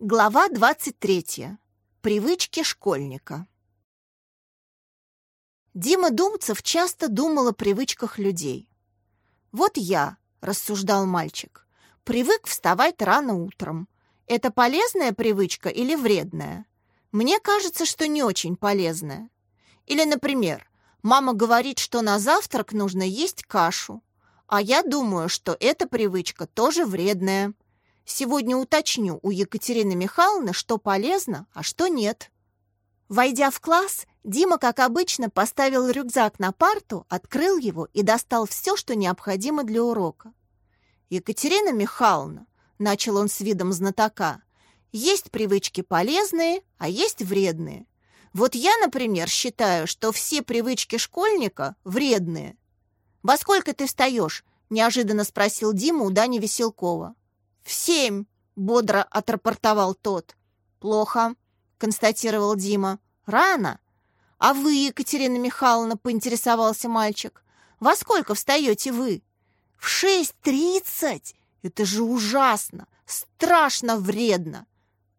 Глава 23. Привычки школьника. Дима Думцев часто думал о привычках людей. «Вот я», — рассуждал мальчик, — «привык вставать рано утром. Это полезная привычка или вредная? Мне кажется, что не очень полезная. Или, например, мама говорит, что на завтрак нужно есть кашу, а я думаю, что эта привычка тоже вредная». Сегодня уточню у Екатерины Михайловны, что полезно, а что нет. Войдя в класс, Дима, как обычно, поставил рюкзак на парту, открыл его и достал все, что необходимо для урока. «Екатерина Михайловна», — начал он с видом знатока, «есть привычки полезные, а есть вредные. Вот я, например, считаю, что все привычки школьника вредные». «Во сколько ты встаешь?» — неожиданно спросил Дима у Дани Веселкова. «В семь!» — бодро отрапортовал тот. «Плохо», — констатировал Дима. «Рано!» «А вы, Екатерина Михайловна?» — поинтересовался мальчик. «Во сколько встаете вы?» «В шесть тридцать! Это же ужасно! Страшно вредно!»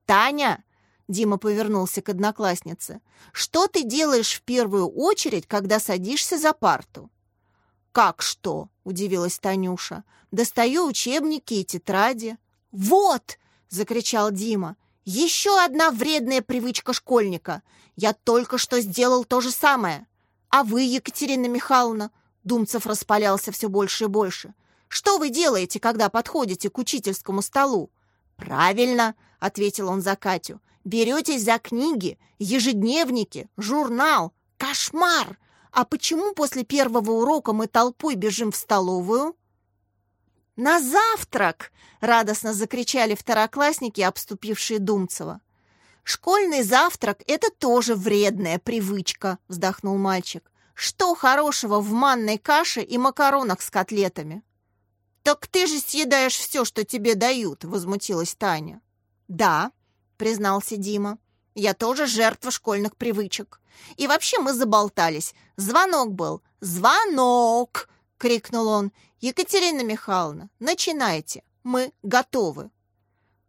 «Таня!» — Дима повернулся к однокласснице. «Что ты делаешь в первую очередь, когда садишься за парту?» «Как что?» — удивилась Танюша. «Достаю учебники и тетради». «Вот!» — закричал Дима. «Еще одна вредная привычка школьника. Я только что сделал то же самое. А вы, Екатерина Михайловна?» Думцев распалялся все больше и больше. «Что вы делаете, когда подходите к учительскому столу?» «Правильно», — ответил он за Катю. «Беретесь за книги, ежедневники, журнал. Кошмар! А почему после первого урока мы толпой бежим в столовую? «На завтрак!» — радостно закричали второклассники, обступившие Думцева. «Школьный завтрак — это тоже вредная привычка», — вздохнул мальчик. «Что хорошего в манной каше и макаронах с котлетами?» «Так ты же съедаешь все, что тебе дают», — возмутилась Таня. «Да», — признался Дима. Я тоже жертва школьных привычек. И вообще мы заболтались. Звонок был. «Звонок!» — крикнул он. «Екатерина Михайловна, начинайте. Мы готовы».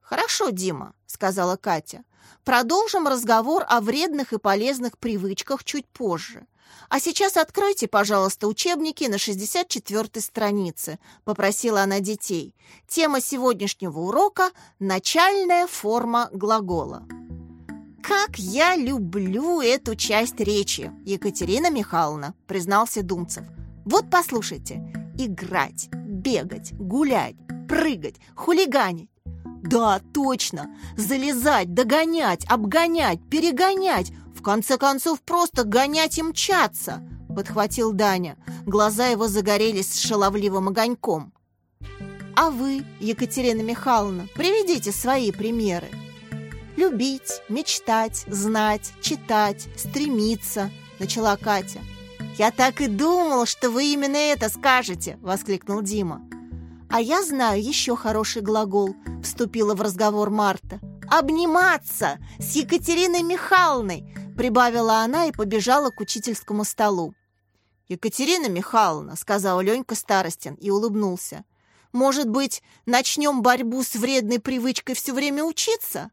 «Хорошо, Дима», — сказала Катя. «Продолжим разговор о вредных и полезных привычках чуть позже. А сейчас откройте, пожалуйста, учебники на 64-й странице», — попросила она детей. Тема сегодняшнего урока — начальная форма глагола. «Как я люблю эту часть речи, Екатерина Михайловна», — признался Думцев. «Вот послушайте. Играть, бегать, гулять, прыгать, хулиганить. Да, точно. Залезать, догонять, обгонять, перегонять. В конце концов, просто гонять и мчаться», — подхватил Даня. Глаза его загорелись с шаловливым огоньком. «А вы, Екатерина Михайловна, приведите свои примеры», «Любить, мечтать, знать, читать, стремиться», — начала Катя. «Я так и думал, что вы именно это скажете!» — воскликнул Дима. «А я знаю еще хороший глагол», — вступила в разговор Марта. «Обниматься с Екатериной Михайловной!» — прибавила она и побежала к учительскому столу. «Екатерина Михайловна», — сказал Ленька Старостин и улыбнулся. «Может быть, начнем борьбу с вредной привычкой все время учиться?»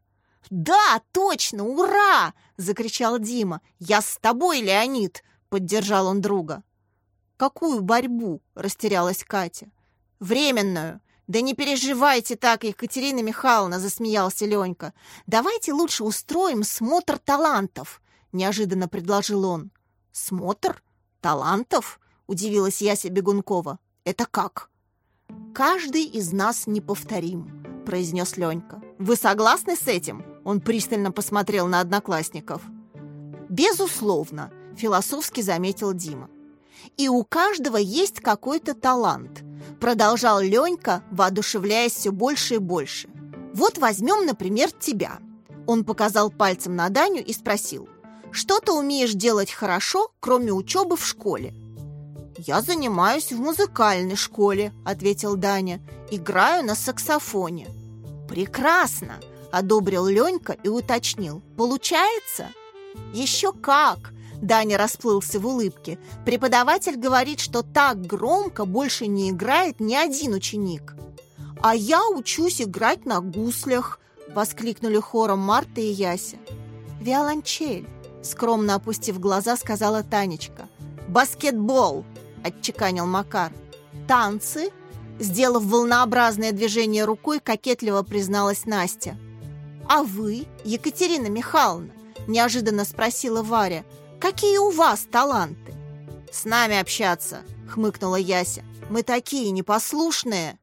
«Да, точно, ура!» — закричал Дима. «Я с тобой, Леонид!» — поддержал он друга. «Какую борьбу?» — растерялась Катя. «Временную. Да не переживайте так, Екатерина Михайловна!» — засмеялся Ленька. «Давайте лучше устроим смотр талантов!» — неожиданно предложил он. «Смотр? Талантов?» — удивилась Яся Бегункова. «Это как?» «Каждый из нас неповторим», — произнес Ленька. «Вы согласны с этим?» Он пристально посмотрел на одноклассников. «Безусловно», — философски заметил Дима. «И у каждого есть какой-то талант», — продолжал Ленька, воодушевляясь все больше и больше. «Вот возьмем, например, тебя». Он показал пальцем на Даню и спросил, «Что ты умеешь делать хорошо, кроме учебы в школе?» «Я занимаюсь в музыкальной школе», — ответил Даня. «Играю на саксофоне». «Прекрасно!» — одобрил Ленька и уточнил. «Получается?» «Еще как!» — Даня расплылся в улыбке. «Преподаватель говорит, что так громко больше не играет ни один ученик». «А я учусь играть на гуслях», —— воскликнули хором Марта и Яся. «Виолончель», — скромно опустив глаза, сказала Танечка. «Баскетбол!» — отчеканил Макар. «Танцы?» — сделав волнообразное движение рукой, кокетливо призналась Настя. «А вы, Екатерина Михайловна?» — неожиданно спросила Варя. «Какие у вас таланты?» «С нами общаться», — хмыкнула Яся. «Мы такие непослушные».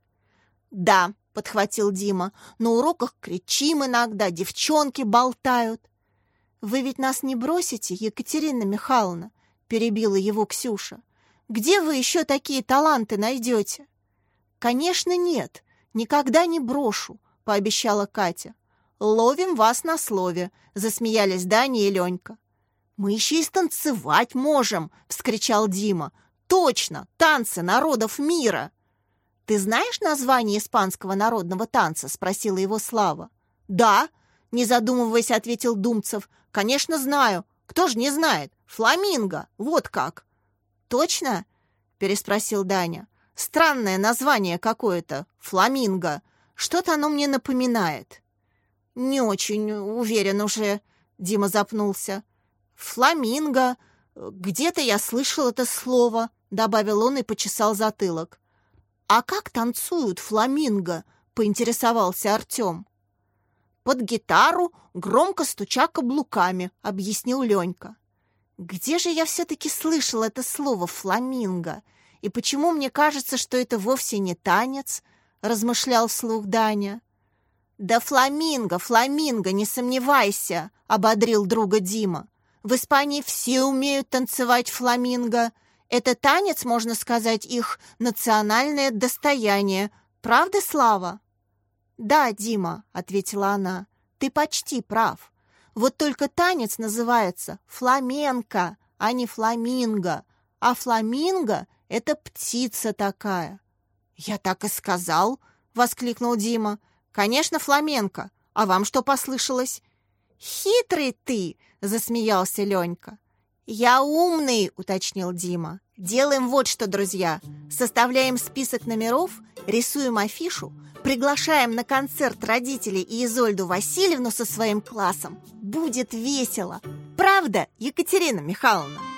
«Да», — подхватил Дима, «на уроках кричим иногда, девчонки болтают». «Вы ведь нас не бросите, Екатерина Михайловна?» — перебила его Ксюша. «Где вы еще такие таланты найдете?» «Конечно, нет. Никогда не брошу», — пообещала Катя. «Ловим вас на слове», — засмеялись Даня и Ленька. «Мы еще и станцевать можем!» — вскричал Дима. «Точно! Танцы народов мира!» «Ты знаешь название испанского народного танца?» — спросила его Слава. «Да», — не задумываясь, ответил Думцев. «Конечно знаю. Кто же не знает? Фламинго! Вот как!» «Точно?» — переспросил Даня. «Странное название какое-то. Фламинго. Что-то оно мне напоминает». «Не очень уверен уже», — Дима запнулся. «Фламинго. Где-то я слышал это слово», — добавил он и почесал затылок. «А как танцуют фламинго?» — поинтересовался Артем. «Под гитару, громко стуча каблуками», — объяснил Ленька. «Где же я все-таки слышал это слово «фламинго»? И почему мне кажется, что это вовсе не танец?» — размышлял вслух Даня. «Да фламинго, фламинго, не сомневайся!» — ободрил друга Дима. «В Испании все умеют танцевать фламинго. Это танец, можно сказать, их национальное достояние. Правда, Слава?» «Да, Дима», — ответила она, — «ты почти прав. Вот только танец называется фламенко, а не фламинго. А фламинго — это птица такая». «Я так и сказал», — воскликнул Дима. «Конечно, фламенко. А вам что послышалось?» «Хитрый ты!» — засмеялся Ленька. «Я умный», — уточнил Дима. «Делаем вот что, друзья. Составляем список номеров, рисуем афишу, приглашаем на концерт родителей и Изольду Васильевну со своим классом. Будет весело. Правда, Екатерина Михайловна?»